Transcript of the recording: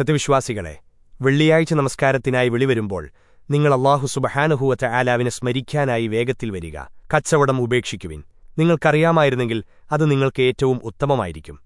സത്യവിശ്വാസികളെ വെള്ളിയാഴ്ച നമസ്കാരത്തിനായി വിളിവരുമ്പോൾ നിങ്ങൾ അള്ളാഹു സുബഹാനുഹൂവറ്റ ആലാവിനെ സ്മരിക്കാനായി വേഗത്തിൽ വരിക. കച്ചവടം ഉപേക്ഷിക്കുവിൻ. നിങ്ങൾക്കറിയാമായിരുന്നെങ്കിൽ അത് നിങ്ങൾക്ക് ഏറ്റവും ഉത്തമമായിരിക്കും.